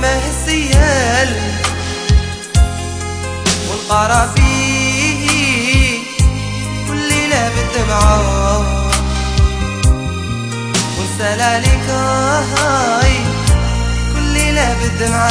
دمه السيال كل ليلة بالدمعة والسلالك هاي كل ليلة بالدمعة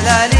والسلالي الدمعة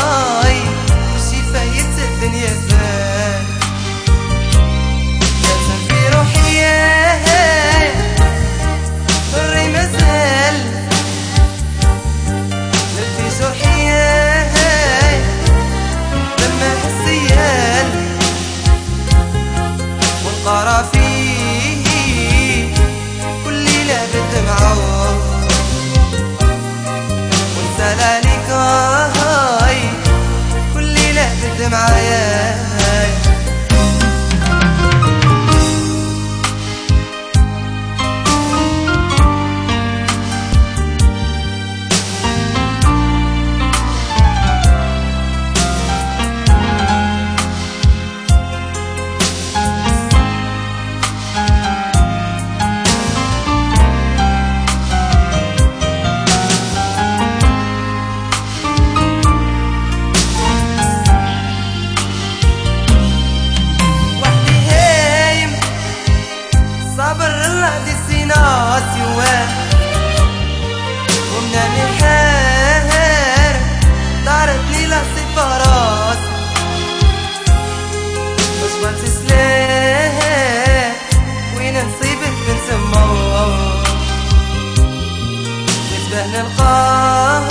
نلقاه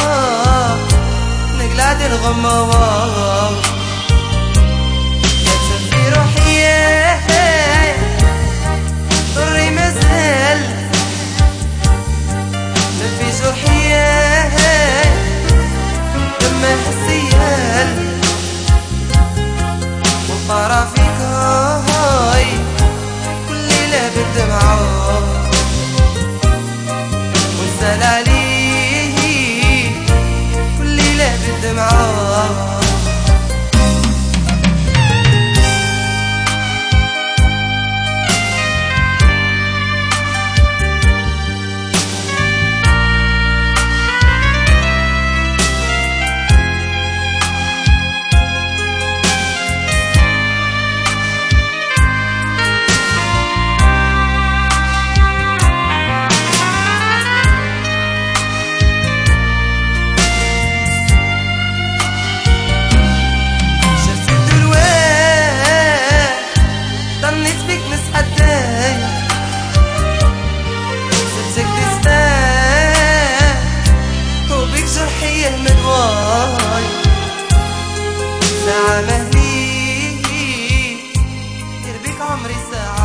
نقلاد الغموات I'm Omri se a